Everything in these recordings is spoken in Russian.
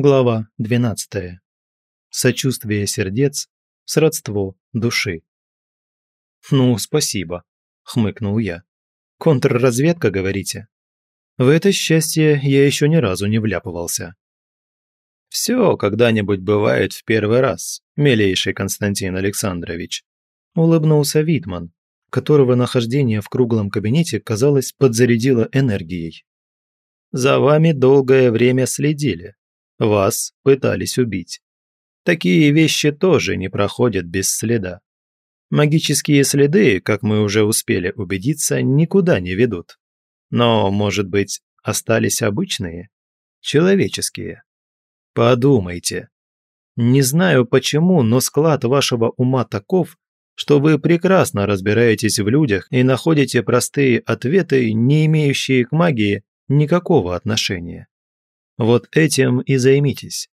Глава 12. Сочувствие сердец, сродство души. «Ну, спасибо», – хмыкнул я. «Контрразведка, говорите?» В это счастье я еще ни разу не вляпывался. «Все когда-нибудь бывает в первый раз, милейший Константин Александрович», – улыбнулся Витман, которого нахождение в круглом кабинете, казалось, подзарядило энергией. «За вами долгое время следили, вас пытались убить. Такие вещи тоже не проходят без следа. Магические следы, как мы уже успели убедиться, никуда не ведут. Но, может быть, остались обычные? Человеческие? Подумайте. Не знаю почему, но склад вашего ума таков, что вы прекрасно разбираетесь в людях и находите простые ответы, не имеющие к магии никакого отношения. Вот этим и займитесь.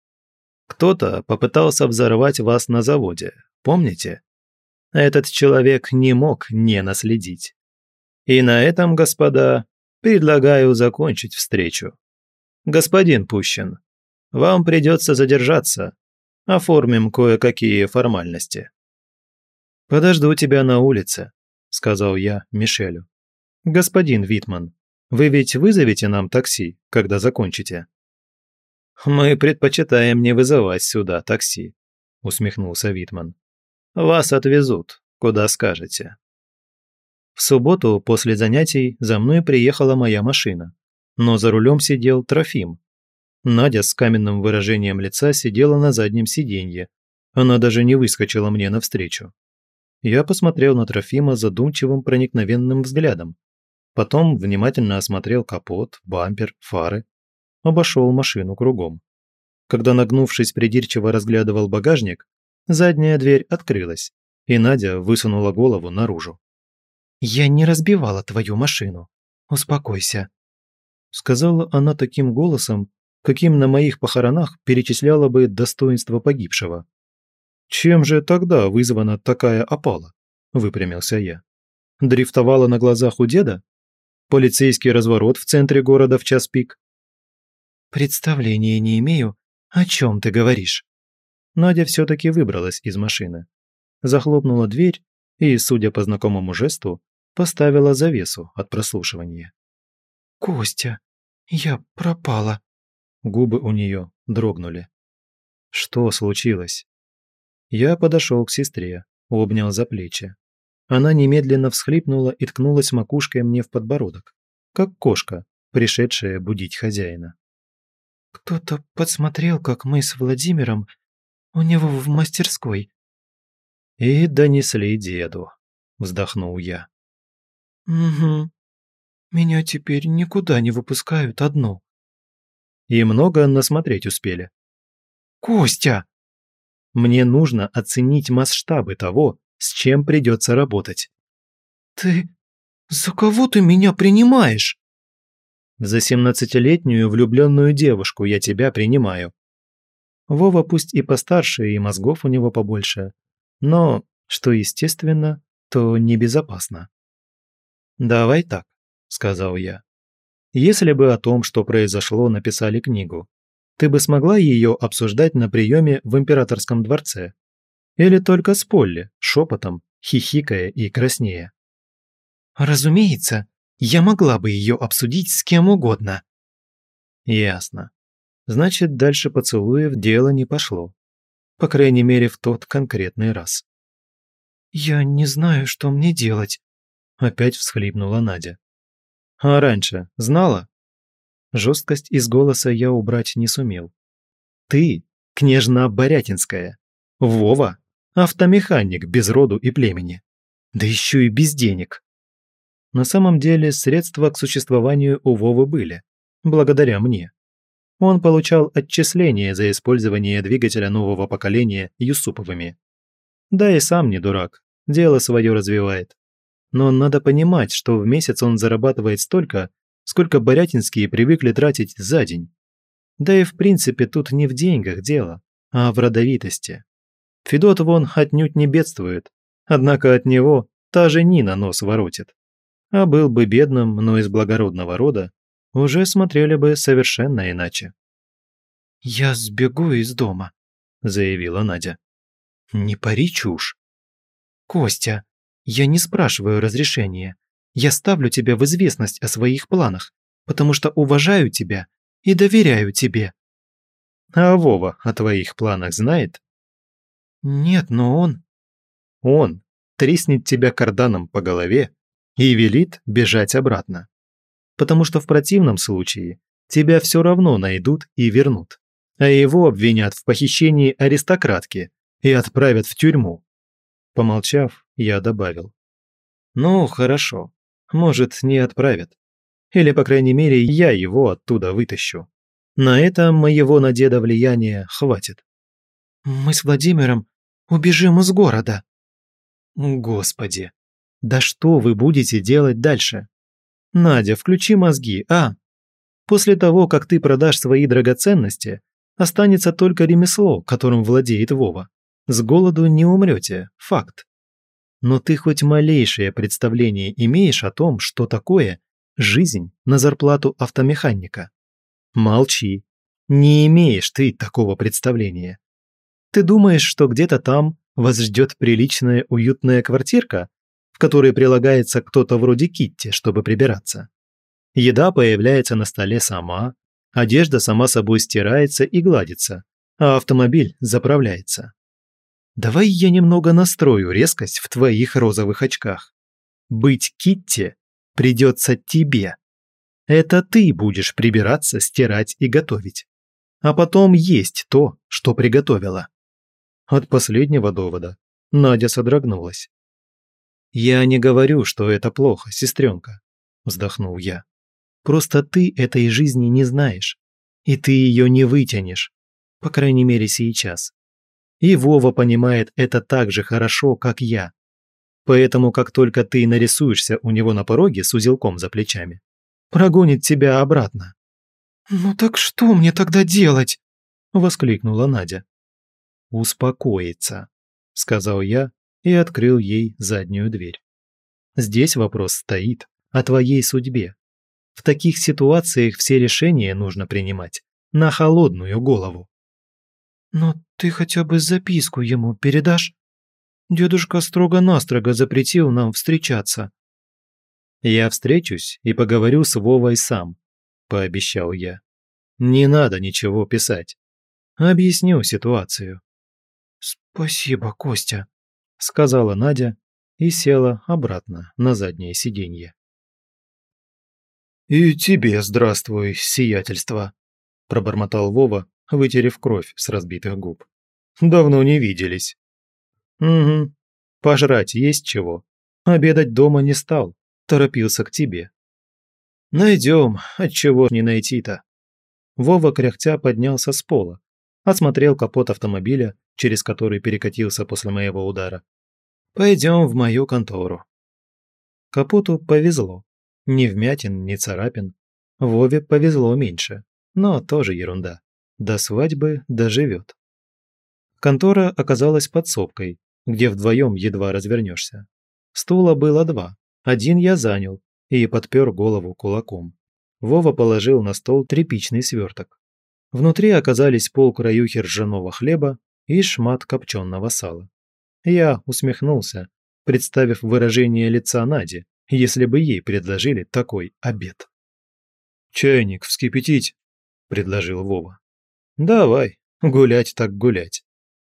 Кто-то попытался взорвать вас на заводе, помните? Этот человек не мог не наследить. И на этом, господа, предлагаю закончить встречу. Господин Пущин, вам придется задержаться. Оформим кое-какие формальности. «Подожду тебя на улице», – сказал я Мишелю. «Господин Витман, вы ведь вызовете нам такси, когда закончите?» «Мы предпочитаем не вызывать сюда такси», – усмехнулся Витман. «Вас отвезут, куда скажете». В субботу после занятий за мной приехала моя машина, но за рулем сидел Трофим. Надя с каменным выражением лица сидела на заднем сиденье. Она даже не выскочила мне навстречу. Я посмотрел на Трофима задумчивым проникновенным взглядом. Потом внимательно осмотрел капот, бампер, фары обошел машину кругом. Когда, нагнувшись, придирчиво разглядывал багажник, задняя дверь открылась, и Надя высунула голову наружу. «Я не разбивала твою машину. Успокойся», – сказала она таким голосом, каким на моих похоронах перечисляла бы достоинство погибшего. «Чем же тогда вызвана такая опала?» – выпрямился я. «Дрифтовала на глазах у деда? Полицейский разворот в центре города в час пик? «Представления не имею, о чем ты говоришь?» Надя все-таки выбралась из машины. Захлопнула дверь и, судя по знакомому жесту, поставила завесу от прослушивания. «Костя, я пропала». Губы у нее дрогнули. Что случилось? Я подошел к сестре, обнял за плечи. Она немедленно всхлипнула и ткнулась макушкой мне в подбородок, как кошка, пришедшая будить хозяина. Кто-то подсмотрел, как мы с Владимиром у него в мастерской. И донесли деду, вздохнул я. Угу. Меня теперь никуда не выпускают одну. И много насмотреть успели. Костя! Мне нужно оценить масштабы того, с чем придется работать. Ты... за кого ты меня принимаешь? За семнадцатилетнюю влюбленную девушку я тебя принимаю. Вова пусть и постарше, и мозгов у него побольше, но, что естественно, то небезопасно. «Давай так», – сказал я. «Если бы о том, что произошло, написали книгу, ты бы смогла ее обсуждать на приеме в императорском дворце? Или только с Полли, шепотом, хихикая и краснея?» «Разумеется», я могла бы ее обсудить с кем угодно. Ясно. Значит, дальше поцелуев дело не пошло. По крайней мере, в тот конкретный раз. «Я не знаю, что мне делать», – опять всхлипнула Надя. «А раньше знала?» Жесткость из голоса я убрать не сумел. «Ты – княжна Борятинская. Вова – автомеханик без роду и племени. Да еще и без денег. На самом деле средства к существованию у Вовы были, благодаря мне. Он получал отчисления за использование двигателя нового поколения Юсуповыми. Да и сам не дурак, дело свое развивает. Но надо понимать, что в месяц он зарабатывает столько, сколько Борятинские привыкли тратить за день. Да и в принципе тут не в деньгах дело, а в родовитости. Федот вон отнюдь не бедствует, однако от него та же Нина нос воротит а был бы бедным, но из благородного рода, уже смотрели бы совершенно иначе. «Я сбегу из дома», – заявила Надя. «Не пари чушь». «Костя, я не спрашиваю разрешения. Я ставлю тебя в известность о своих планах, потому что уважаю тебя и доверяю тебе». «А Вова о твоих планах знает?» «Нет, но он...» «Он треснет тебя карданом по голове и велит бежать обратно. Потому что в противном случае тебя все равно найдут и вернут, а его обвинят в похищении аристократки и отправят в тюрьму. Помолчав, я добавил. Ну, хорошо. Может, не отправят. Или, по крайней мере, я его оттуда вытащу. На это моего на деда влияния хватит. Мы с Владимиром убежим из города. Господи, да что вы будете делать дальше? Надя, включи мозги, а? После того, как ты продашь свои драгоценности, останется только ремесло, которым владеет Вова. С голоду не умрете, факт. Но ты хоть малейшее представление имеешь о том, что такое жизнь на зарплату автомеханика? Молчи. Не имеешь ты такого представления. Ты думаешь, что где-то там вас ждет приличная уютная квартирка, в которой прилагается кто-то вроде Китти, чтобы прибираться? Еда появляется на столе сама, одежда сама собой стирается и гладится, а автомобиль заправляется. Давай я немного настрою резкость в твоих розовых очках. Быть Китти придется тебе. Это ты будешь прибираться, стирать и готовить. А потом есть то, что приготовила. От последнего довода Надя содрогнулась. «Я не говорю, что это плохо, сестренка», – вздохнул я. «Просто ты этой жизни не знаешь, и ты ее не вытянешь, по крайней мере сейчас. И Вова понимает это так же хорошо, как я. Поэтому, как только ты нарисуешься у него на пороге с узелком за плечами, прогонит тебя обратно». «Ну так что мне тогда делать?» – воскликнула Надя. «Успокоиться», – сказал я и открыл ей заднюю дверь. «Здесь вопрос стоит о твоей судьбе. В таких ситуациях все решения нужно принимать на холодную голову». «Но ты хотя бы записку ему передашь? Дедушка строго-настрого запретил нам встречаться». «Я встречусь и поговорю с Вовой сам», – пообещал я. «Не надо ничего писать. Объясню ситуацию». «Спасибо, Костя», – сказала Надя и села обратно на заднее сиденье. «И тебе здравствуй, сиятельство», – пробормотал Вова, вытерев кровь с разбитых губ. «Давно не виделись». «Угу. Пожрать есть чего. Обедать дома не стал, торопился к тебе». «Найдем, отчего не найти-то». Вова кряхтя поднялся с пола, осмотрел капот автомобиля, через который перекатился после моего удара. «Пойдем в мою контору». Капоту повезло. Ни вмятин, ни царапин. Вове повезло меньше, но тоже ерунда. До свадьбы доживет. Контора оказалась подсобкой, где вдвоем едва развернешься. Стула было два. Один я занял и подпер голову кулаком. Вова положил на стол тряпичный сверток. Внутри оказались полкраюхи ржаного хлеба и шмат копченого сала. Я усмехнулся, представив выражение лица Нади, если бы ей предложили такой обед. «Чайник вскипятить», – предложил Вова. «Давай, гулять так гулять».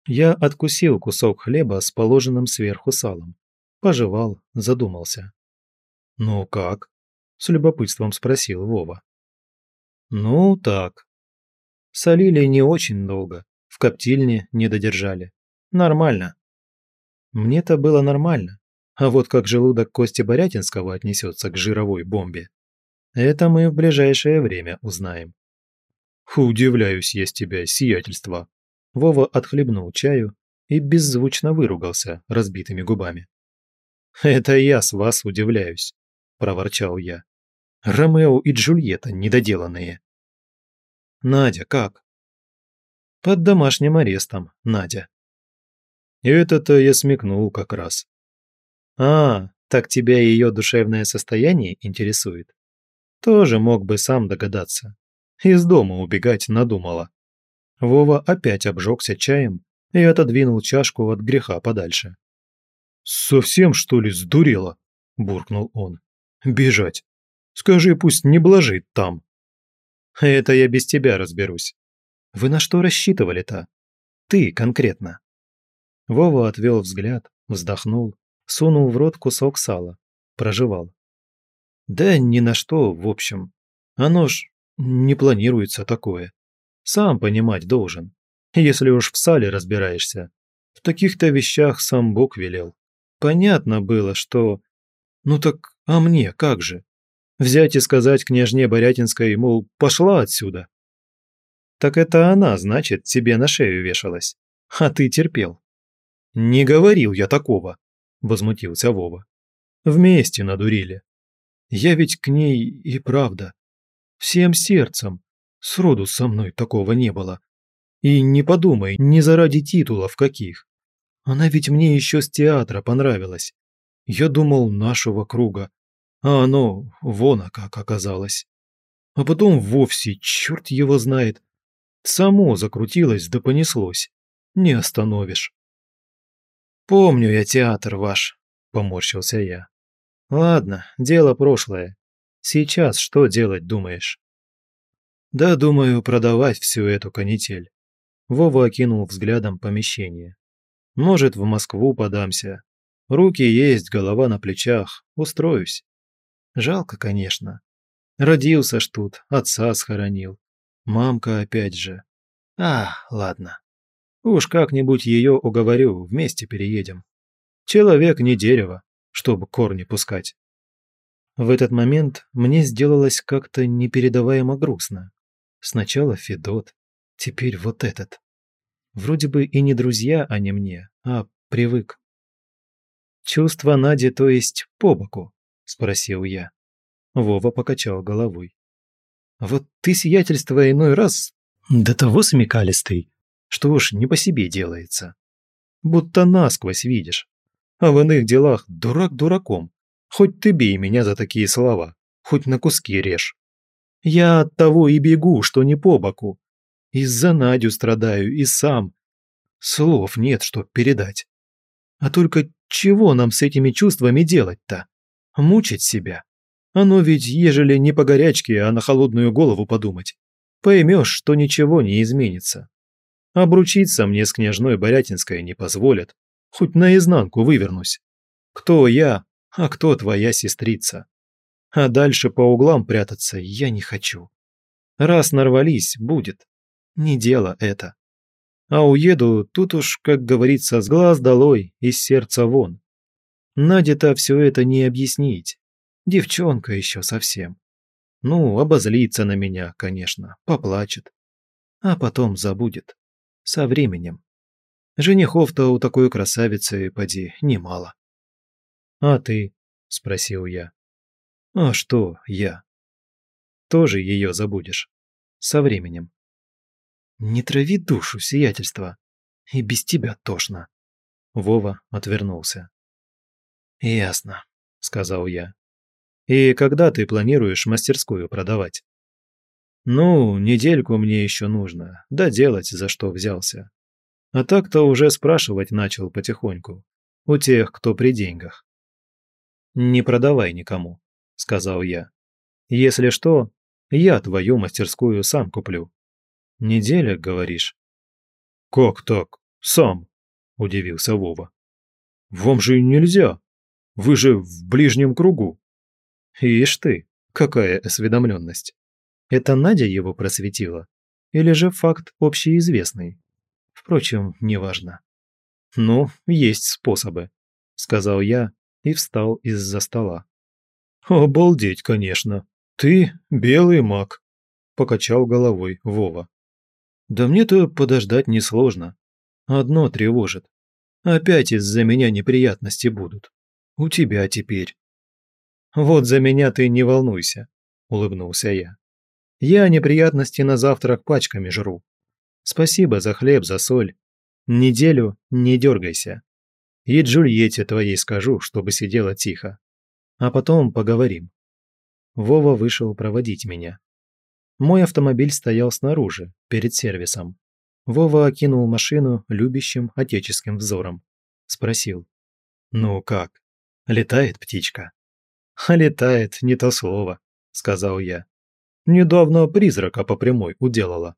Я откусил кусок хлеба с положенным сверху салом. Пожевал, задумался. «Ну как?» – с любопытством спросил Вова. «Ну так», Солили не очень долго, в коптильне не додержали. Нормально. Мне-то было нормально, а вот как желудок Кости Борятинского отнесется к жировой бомбе, это мы в ближайшее время узнаем. «Удивляюсь я с тебя, сиятельство!» Вова отхлебнул чаю и беззвучно выругался разбитыми губами. «Это я с вас удивляюсь», – проворчал я. «Ромео и Джульетта недоделанные». Надя как?» «Под домашним арестом, Надя». «Это-то я смекнул как раз». «А, так тебя ее душевное состояние интересует?» «Тоже мог бы сам догадаться. Из дома убегать надумала». Вова опять обжегся чаем и отодвинул чашку от греха подальше. «Совсем, что ли, сдурела?» – буркнул он. «Бежать. Скажи, пусть не блажит там». «Это я без тебя разберусь. Вы на что рассчитывали-то? Ты конкретно». Вова отвел взгляд, вздохнул, сунул в рот кусок сала, прожевал. «Да ни на что, в общем. Оно ж не планируется такое. Сам понимать должен. Если уж в сале разбираешься. В таких-то вещах сам Бог велел. Понятно было, что... Ну так, а мне как же? Взять и сказать княжне Борятинской, мол, пошла отсюда. Так это она, значит, тебе на шею вешалась. А ты терпел. Не говорил я такого, возмутился Вова. Вместе надурили. Я ведь к ней и правда. Всем сердцем. Сроду со мной такого не было. И не подумай, не заради титулов каких. Она ведь мне еще с театра понравилась. Я думал, нашего круга. А оно вон как оказалось. А потом вовсе, черт его знает. Само закрутилось да понеслось. Не остановишь. «Помню я театр ваш», – поморщился я. «Ладно, дело прошлое. Сейчас что делать думаешь?» «Да, думаю, продавать всю эту канитель». Вова окинул взглядом помещение. «Может, в Москву подамся. Руки есть, голова на плечах. Устроюсь. Жалко, конечно. Родился ж тут, отца схоронил. Мамка опять же. А, ладно. Уж как-нибудь ее уговорю, вместе переедем. Человек не дерево, чтобы корни пускать. В этот момент мне сделалось как-то непередаваемо грустно. Сначала Федот, теперь вот этот. Вроде бы и не друзья они мне, а привык. «Чувство Нади, то есть по боку?» – спросил я. Вова покачал головой. «Вот ты, сиятельство, иной раз до того смекалистый, что уж не по себе делается. Будто насквозь видишь. А в иных делах дурак дураком. Хоть ты бей меня за такие слова, хоть на куски режь. Я от того и бегу, что не по боку. Из-за Надю страдаю и сам. Слов нет, что передать. А только чего нам с этими чувствами делать-то? Мучить себя? Оно ведь, ежели не по горячке, а на холодную голову подумать, поймешь, что ничего не изменится. Обручиться мне с княжной Борятинской не позволят, хоть наизнанку вывернусь. Кто я, а кто твоя сестрица? А дальше по углам прятаться я не хочу. Раз нарвались, будет. Не дело это. А уеду, тут уж, как говорится, с глаз долой, из сердца вон. Наде-то все это не объяснить. Девчонка еще совсем. Ну, обозлится на меня, конечно, поплачет. А потом забудет. Со временем. Женихов-то у такой красавицы, поди, немало. «А ты?» – спросил я. «А что я?» «Тоже ее забудешь. Со временем. «Не трави душу, сиятельство. И без тебя тошно». Вова отвернулся. «Ясно», — сказал я. «И когда ты планируешь мастерскую продавать?» «Ну, недельку мне еще нужно, да делать за что взялся. А так-то уже спрашивать начал потихоньку. У тех, кто при деньгах». «Не продавай никому», — сказал я. «Если что, я твою мастерскую сам куплю. Неделя, говоришь?» «Как так? Сам?» – удивился Вова. «Вам же нельзя. Вы же в ближнем кругу». «Ишь ты, какая осведомленность. Это Надя его просветила? Или же факт общеизвестный? Впрочем, неважно». «Ну, есть способы», – сказал я и встал из-за стола. «Обалдеть, конечно. Ты белый маг», – покачал головой Вова. Да мне-то подождать несложно. Одно тревожит. Опять из-за меня неприятности будут. У тебя теперь. Вот за меня ты не волнуйся, улыбнулся я. Я неприятности на завтрак пачками жру. Спасибо за хлеб, за соль. Неделю не дергайся. И Джульетте твоей скажу, чтобы сидела тихо. А потом поговорим. Вова вышел проводить меня. Мой автомобиль стоял снаружи, перед сервисом. Вова окинул машину любящим отеческим взором. Спросил. «Ну как? Летает птичка?» «А летает, не то слово», — сказал я. «Недавно призрака по прямой уделала».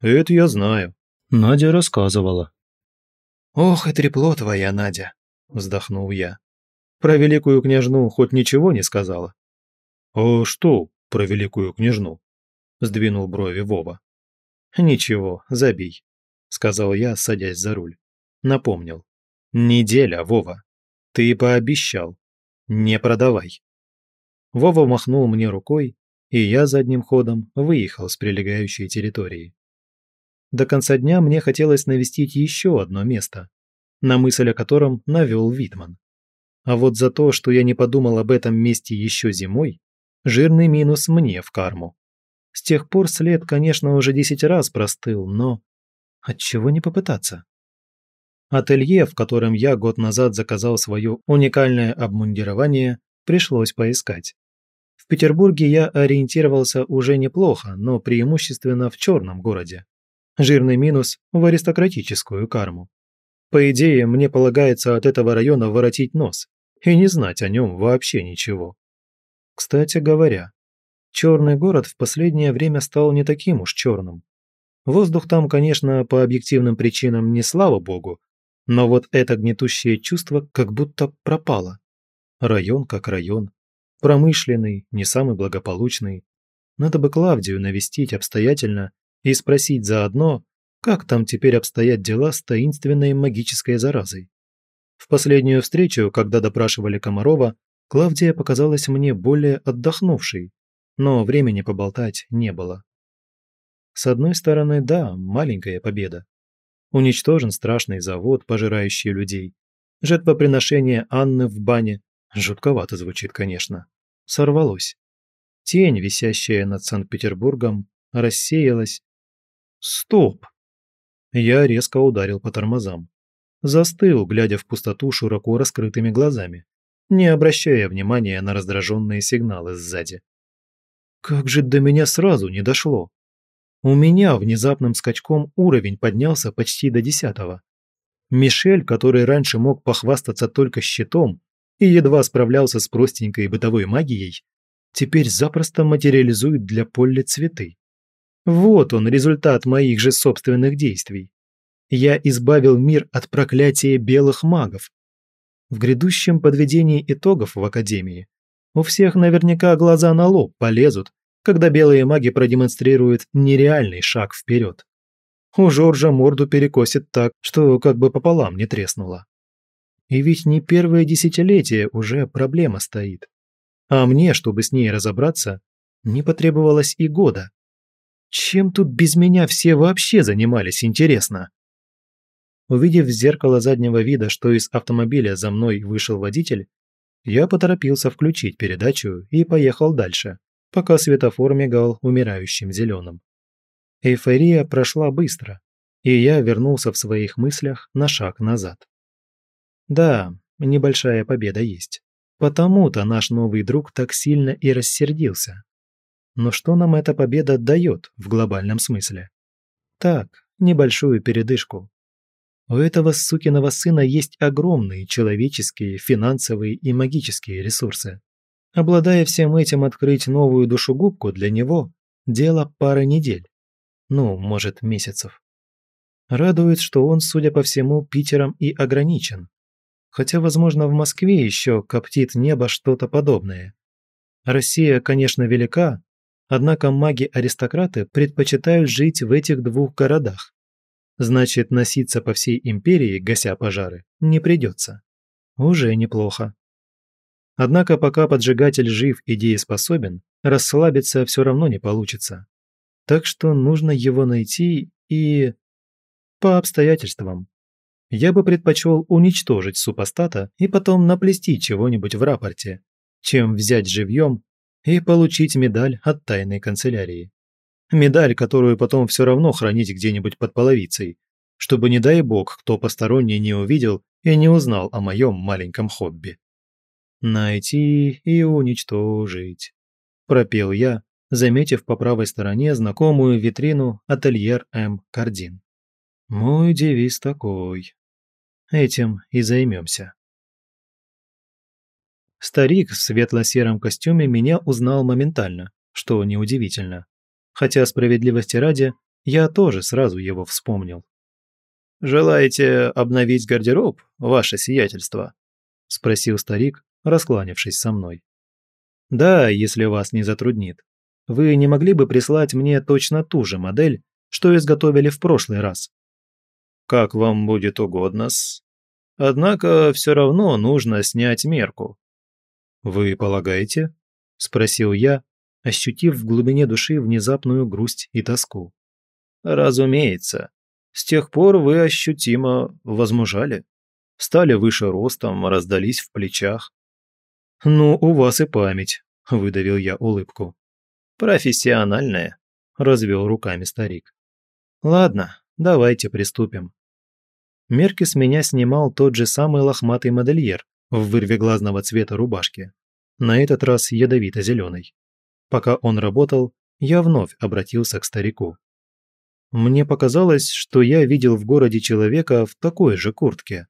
«Это я знаю», — Надя рассказывала. «Ох и трепло твоя, Надя», — вздохнул я. «Про великую княжну хоть ничего не сказала?» «А что про великую княжну?» — сдвинул брови Вова. «Ничего, забей», — сказал я, садясь за руль. Напомнил. «Неделя, Вова. Ты пообещал. Не продавай». Вова махнул мне рукой, и я задним ходом выехал с прилегающей территории. До конца дня мне хотелось навестить еще одно место, на мысль о котором навел Витман. А вот за то, что я не подумал об этом месте еще зимой, жирный минус мне в карму. С тех пор след, конечно, уже десять раз простыл, но отчего не попытаться? Ателье, в котором я год назад заказал свое уникальное обмундирование, пришлось поискать. В Петербурге я ориентировался уже неплохо, но преимущественно в черном городе. Жирный минус в аристократическую карму. По идее, мне полагается от этого района воротить нос и не знать о нем вообще ничего. Кстати говоря, черный город в последнее время стал не таким уж черным. Воздух там, конечно, по объективным причинам не слава богу, но вот это гнетущее чувство как будто пропало. Район как район. Промышленный, не самый благополучный. Надо бы Клавдию навестить обстоятельно и спросить заодно, как там теперь обстоят дела с таинственной магической заразой. В последнюю встречу, когда допрашивали Комарова, Клавдия показалась мне более отдохнувшей, но времени поболтать не было. С одной стороны, да, маленькая победа. Уничтожен страшный завод, пожирающий людей. Жертвоприношение Анны в бане. Жутковато звучит, конечно. Сорвалось. Тень, висящая над Санкт-Петербургом, рассеялась. Стоп! Я резко ударил по тормозам. Застыл, глядя в пустоту широко раскрытыми глазами, не обращая внимания на раздраженные сигналы сзади. Как же до меня сразу не дошло? У меня внезапным скачком уровень поднялся почти до десятого. Мишель, который раньше мог похвастаться только щитом и едва справлялся с простенькой бытовой магией, теперь запросто материализует для Полли цветы. Вот он, результат моих же собственных действий. Я избавил мир от проклятия белых магов. В грядущем подведении итогов в Академии у всех наверняка глаза на лоб полезут, когда белые маги продемонстрируют нереальный шаг вперед. У Жоржа морду перекосит так, что как бы пополам не треснуло. И ведь не первое десятилетие уже проблема стоит. А мне, чтобы с ней разобраться, не потребовалось и года. Чем тут без меня все вообще занимались, интересно? Увидев в зеркало заднего вида, что из автомобиля за мной вышел водитель, я поторопился включить передачу и поехал дальше, пока светофор мигал умирающим зеленым. Эйфория прошла быстро, и я вернулся в своих мыслях на шаг назад. Да, небольшая победа есть. Потому-то наш новый друг так сильно и рассердился. Но что нам эта победа дает в глобальном смысле? Так, небольшую передышку. У этого сукиного сына есть огромные человеческие, финансовые и магические ресурсы. Обладая всем этим, открыть новую душегубку для него – дело пары недель. Ну, может, месяцев. Радует, что он, судя по всему, Питером и ограничен. Хотя, возможно, в Москве еще коптит небо что-то подобное. Россия, конечно, велика, однако маги-аристократы предпочитают жить в этих двух городах. Значит, носиться по всей империи, гася пожары, не придется. Уже неплохо. Однако пока поджигатель жив и дееспособен, расслабиться все равно не получится. Так что нужно его найти и... по обстоятельствам. Я бы предпочел уничтожить супостата и потом наплести чего-нибудь в рапорте, чем взять живьем и получить медаль от тайной канцелярии. Медаль, которую потом все равно хранить где-нибудь под половицей, чтобы, не дай бог, кто посторонний не увидел и не узнал о моем маленьком хобби. «Найти и уничтожить», – пропел я, заметив по правой стороне знакомую витрину «Ательер М. Кардин». Мой девиз такой. Этим и займемся. Старик в светло-сером костюме меня узнал моментально, что неудивительно. Хотя справедливости ради, я тоже сразу его вспомнил. «Желаете обновить гардероб, ваше сиятельство?» – спросил старик, раскланившись со мной. «Да, если вас не затруднит. Вы не могли бы прислать мне точно ту же модель, что изготовили в прошлый раз?» «Как вам будет угодно-с. Однако все равно нужно снять мерку». «Вы полагаете?» – спросил я, ощутив в глубине души внезапную грусть и тоску. «Разумеется. С тех пор вы ощутимо возмужали. Стали выше ростом, раздались в плечах. «Ну, у вас и память», – выдавил я улыбку. «Профессиональная», – развел руками старик. «Ладно, давайте приступим». Мерки с меня снимал тот же самый лохматый модельер в вырве глазного цвета рубашки, на этот раз ядовито-зеленый. Пока он работал, я вновь обратился к старику. Мне показалось, что я видел в городе человека в такой же куртке.